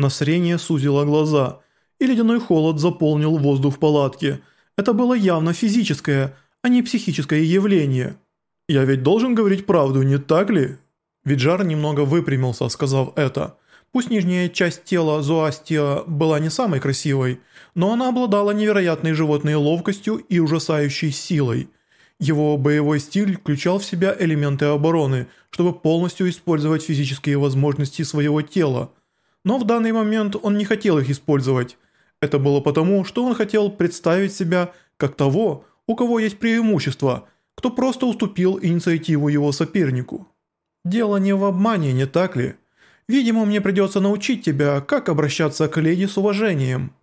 Насрение сузило глаза, и ледяной холод заполнил воздух в палатке. Это было явно физическое, а не психическое явление. «Я ведь должен говорить правду, не так ли?» Виджар немного выпрямился, сказав это. Пусть нижняя часть тела Зоастия была не самой красивой, но она обладала невероятной животной ловкостью и ужасающей силой. Его боевой стиль включал в себя элементы обороны, чтобы полностью использовать физические возможности своего тела. Но в данный момент он не хотел их использовать. Это было потому, что он хотел представить себя как того, у кого есть преимущество, кто просто уступил инициативу его сопернику. Дело не в обмане, не так ли? Видимо, мне придется научить тебя, как обращаться к леди с уважением.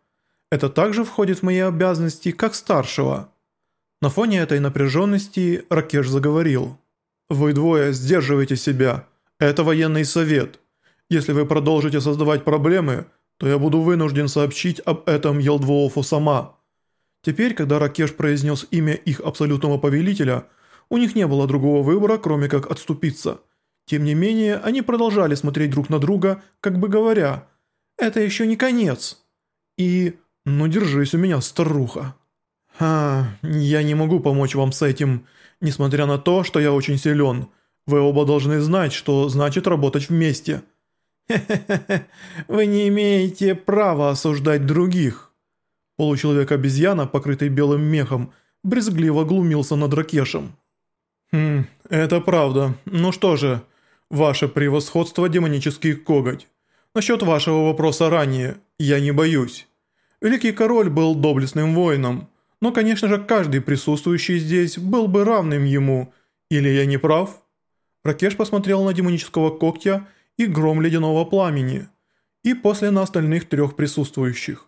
Это также входит в мои обязанности как старшего». На фоне этой напряженности Ракеш заговорил. «Вы двое сдерживаете себя. Это военный совет. Если вы продолжите создавать проблемы, то я буду вынужден сообщить об этом Елдвоофу сама». Теперь, когда Ракеш произнес имя их абсолютного повелителя, у них не было другого выбора, кроме как отступиться. Тем не менее, они продолжали смотреть друг на друга, как бы говоря, «Это еще не конец». И «Ну держись у меня, старуха». «Ха, я не могу помочь вам с этим, несмотря на то, что я очень силен. Вы оба должны знать, что значит работать вместе». «Хе-хе-хе, вы не имеете права осуждать других». Получеловек-обезьяна, покрытый белым мехом, брезгливо глумился над Ракешем. «Хм, это правда. Ну что же, ваше превосходство демонический коготь. Насчет вашего вопроса ранее, я не боюсь. Великий король был доблестным воином, но, конечно же, каждый присутствующий здесь был бы равным ему. Или я не прав?» Ракеш посмотрел на демонического когтя и гром ледяного пламени, и после на остальных трех присутствующих.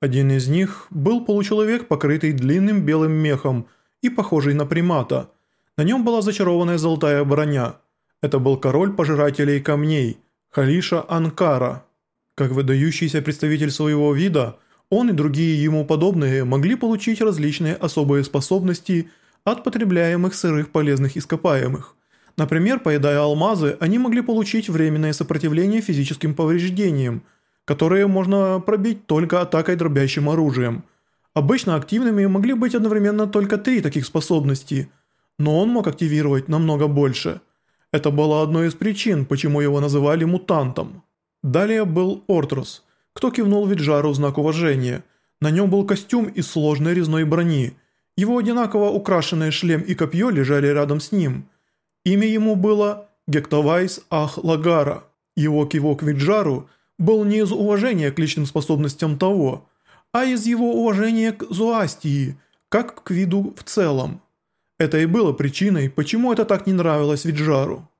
Один из них был получеловек, покрытый длинным белым мехом и похожий на примата. На нем была зачарованная золотая броня. Это был король пожирателей камней, Халиша Анкара. Как выдающийся представитель своего вида – он и другие ему подобные могли получить различные особые способности от потребляемых сырых полезных ископаемых. Например, поедая алмазы, они могли получить временное сопротивление физическим повреждениям, которые можно пробить только атакой дробящим оружием. Обычно активными могли быть одновременно только три таких способности, но он мог активировать намного больше. Это было одной из причин, почему его называли мутантом. Далее был Ортрус – кто кивнул Виджару в знак уважения. На нем был костюм из сложной резной брони. Его одинаково украшенные шлем и копье лежали рядом с ним. Имя ему было Гектовайс Ах Лагара. Его кивок Виджару был не из уважения к личным способностям того, а из его уважения к Зуастии, как к виду в целом. Это и было причиной, почему это так не нравилось Виджару.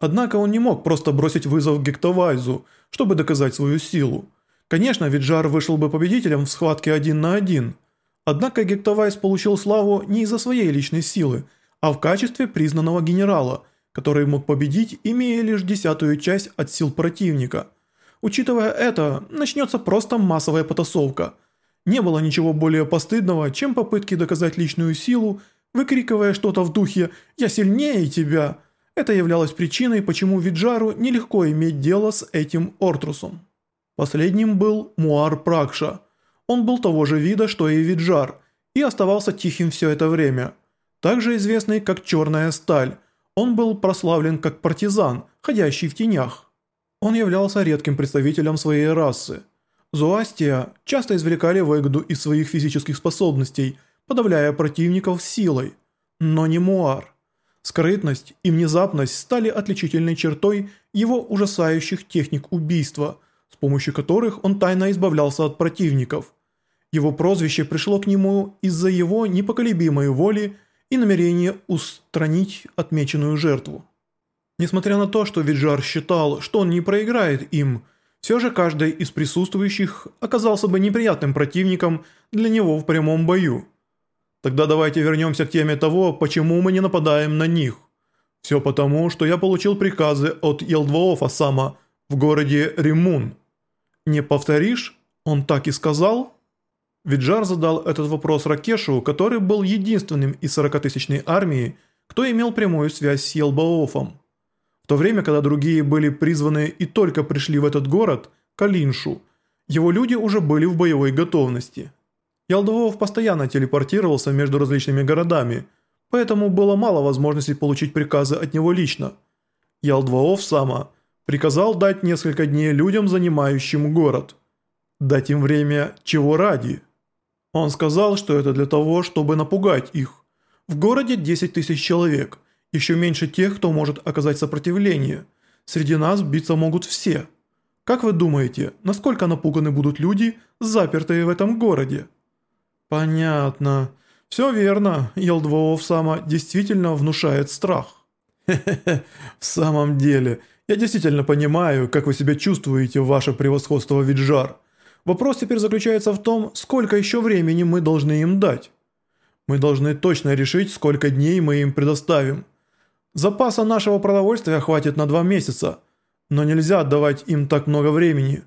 Однако он не мог просто бросить вызов Гектовайзу, чтобы доказать свою силу. Конечно, Виджар вышел бы победителем в схватке один на один. Однако Гектовайс получил славу не из-за своей личной силы, а в качестве признанного генерала, который мог победить, имея лишь десятую часть от сил противника. Учитывая это, начнется просто массовая потасовка. Не было ничего более постыдного, чем попытки доказать личную силу, выкрикивая что-то в духе «Я сильнее тебя». Это являлось причиной, почему Виджару нелегко иметь дело с этим Ортрусом. Последним был Муар Пракша. Он был того же вида, что и Виджар, и оставался тихим все это время. Также известный как Черная Сталь, он был прославлен как партизан, ходящий в тенях. Он являлся редким представителем своей расы. Зуастия часто извлекали выгоду из своих физических способностей, подавляя противников силой. Но не Муар. Скрытность и внезапность стали отличительной чертой его ужасающих техник убийства – с помощью которых он тайно избавлялся от противников. Его прозвище пришло к нему из-за его непоколебимой воли и намерения устранить отмеченную жертву. Несмотря на то, что Виджар считал, что он не проиграет им, все же каждый из присутствующих оказался бы неприятным противником для него в прямом бою. Тогда давайте вернемся к теме того, почему мы не нападаем на них. Все потому, что я получил приказы от Елдвоофа Сама в городе Римун. «Не повторишь?» Он так и сказал? Виджар задал этот вопрос Ракешу, который был единственным из 40-тысячной армии, кто имел прямую связь с Елбаофом. В то время, когда другие были призваны и только пришли в этот город, Калиншу. Его люди уже были в боевой готовности. Ялдвоов постоянно телепортировался между различными городами, поэтому было мало возможностей получить приказы от него лично. Ялдвоов сама приказал дать несколько дней людям, занимающим город. Дать им время чего ради? Он сказал, что это для того, чтобы напугать их. В городе 10 тысяч человек, еще меньше тех, кто может оказать сопротивление. Среди нас биться могут все. Как вы думаете, насколько напуганы будут люди, запертые в этом городе? Понятно. Все верно, Елдвоов сама действительно внушает страх. Хе-хе-хе, в самом деле, я действительно понимаю, как вы себя чувствуете, ваше превосходство Виджар. Вопрос теперь заключается в том, сколько еще времени мы должны им дать. Мы должны точно решить, сколько дней мы им предоставим. Запаса нашего продовольствия хватит на два месяца, но нельзя отдавать им так много времени.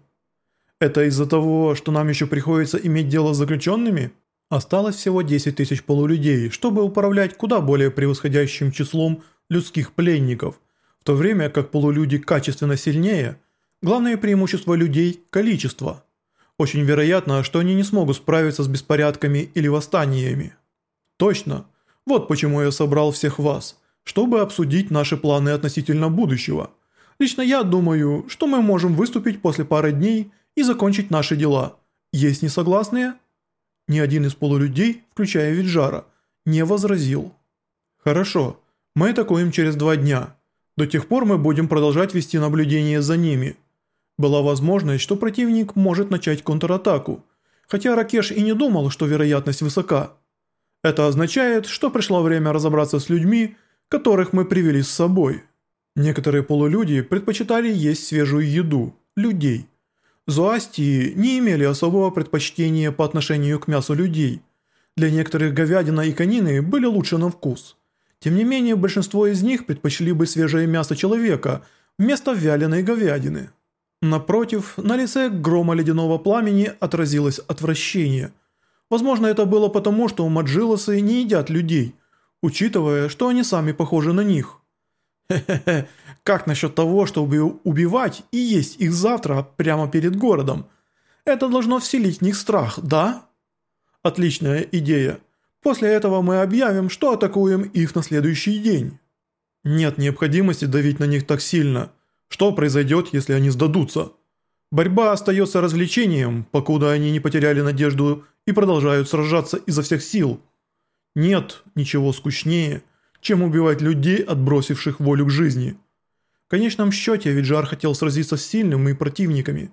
Это из-за того, что нам еще приходится иметь дело с заключенными? Осталось всего 10 тысяч полулюдей, чтобы управлять куда более превосходящим числом людских пленников, в то время как полулюди качественно сильнее, главное преимущество людей – количество. Очень вероятно, что они не смогут справиться с беспорядками или восстаниями. Точно. Вот почему я собрал всех вас, чтобы обсудить наши планы относительно будущего. Лично я думаю, что мы можем выступить после пары дней и закончить наши дела. Есть несогласные? Ни один из полулюдей, включая Виджара, не возразил. Хорошо, мы атакуем через два дня. До тех пор мы будем продолжать вести наблюдение за ними. Была возможность, что противник может начать контратаку, хотя Ракеш и не думал, что вероятность высока. Это означает, что пришло время разобраться с людьми, которых мы привели с собой. Некоторые полулюди предпочитали есть свежую еду, людей. Зоастии не имели особого предпочтения по отношению к мясу людей. Для некоторых говядина и конины были лучше на вкус. Тем не менее, большинство из них предпочли бы свежее мясо человека вместо вяленой говядины. Напротив, на лице грома ледяного пламени отразилось отвращение – Возможно, это было потому, что маджилосы не едят людей, учитывая, что они сами похожи на них. Хе-хе-хе, как насчет того, чтобы убивать и есть их завтра прямо перед городом? Это должно вселить в них страх, да? Отличная идея. После этого мы объявим, что атакуем их на следующий день. Нет необходимости давить на них так сильно. Что произойдет, если они сдадутся? Борьба остается развлечением, покуда они не потеряли надежду и продолжают сражаться изо всех сил. Нет ничего скучнее, чем убивать людей, отбросивших волю к жизни. В конечном счете Виджар хотел сразиться с сильными противниками.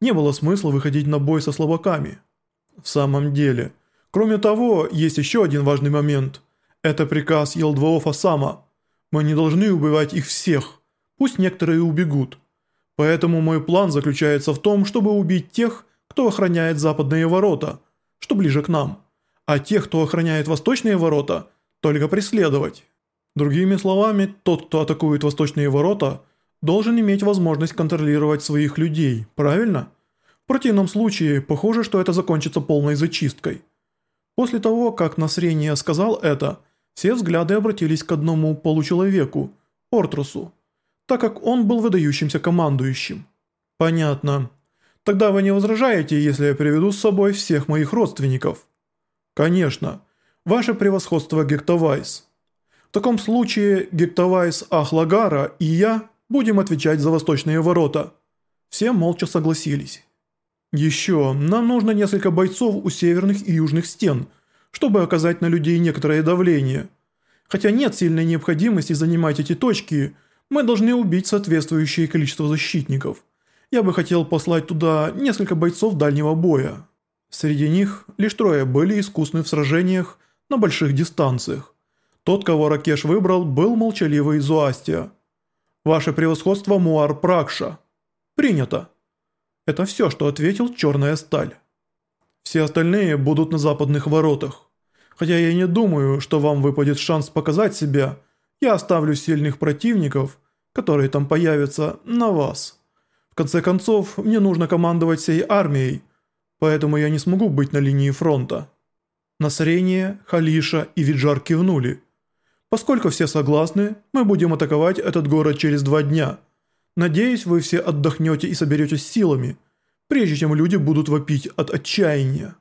Не было смысла выходить на бой со слабаками. В самом деле. Кроме того, есть еще один важный момент. Это приказ Елдваофа Сама. Мы не должны убивать их всех. Пусть некоторые убегут. Поэтому мой план заключается в том, чтобы убить тех, кто охраняет западные ворота, что ближе к нам, а тех, кто охраняет восточные ворота, только преследовать. Другими словами, тот, кто атакует восточные ворота, должен иметь возможность контролировать своих людей, правильно? В противном случае, похоже, что это закончится полной зачисткой. После того, как Насрения сказал это, все взгляды обратились к одному получеловеку, Ортрусу так как он был выдающимся командующим. Понятно. Тогда вы не возражаете, если я приведу с собой всех моих родственников? Конечно. Ваше превосходство Гектовайс. В таком случае Гектовайс Ахлагара и я будем отвечать за восточные ворота. Все молча согласились. Еще нам нужно несколько бойцов у северных и южных стен, чтобы оказать на людей некоторое давление. Хотя нет сильной необходимости занимать эти точки – мы должны убить соответствующее количество защитников. Я бы хотел послать туда несколько бойцов дальнего боя. Среди них лишь трое были искусны в сражениях на больших дистанциях. Тот, кого Ракеш выбрал, был молчаливый Зуастия. Ваше превосходство Муар Пракша. Принято. Это все, что ответил Черная Сталь. Все остальные будут на западных воротах. Хотя я не думаю, что вам выпадет шанс показать себя – я оставлю сильных противников, которые там появятся, на вас. В конце концов, мне нужно командовать всей армией, поэтому я не смогу быть на линии фронта». Насрение, Халиша и Виджар кивнули. «Поскольку все согласны, мы будем атаковать этот город через два дня. Надеюсь, вы все отдохнете и соберетесь силами. прежде чем люди будут вопить от отчаяния.